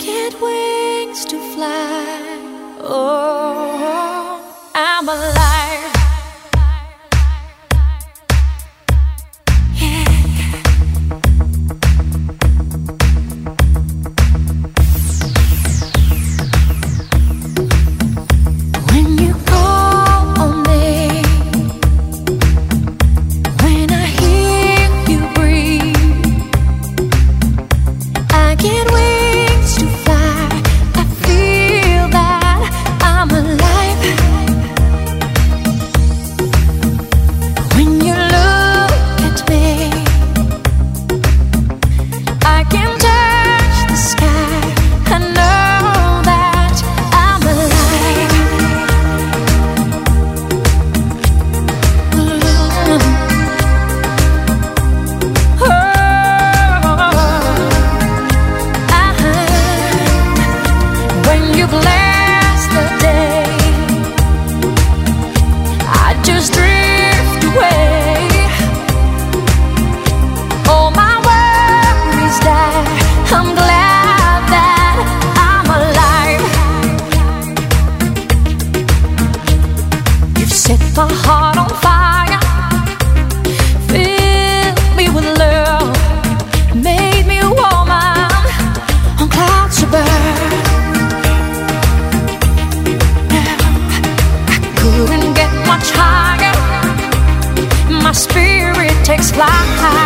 get wings to fly. Oh, I'm alive. Yeah. When you call on me, when I hear you breathe, I get. set my heart on fire. Fill me with love, made me a woman on clouds above. burn. I couldn't get much higher. My spirit takes flight.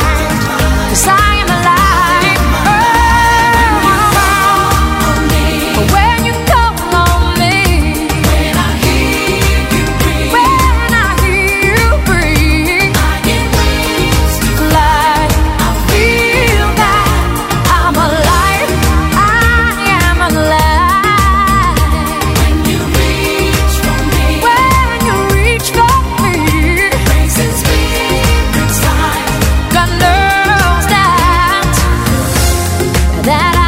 that I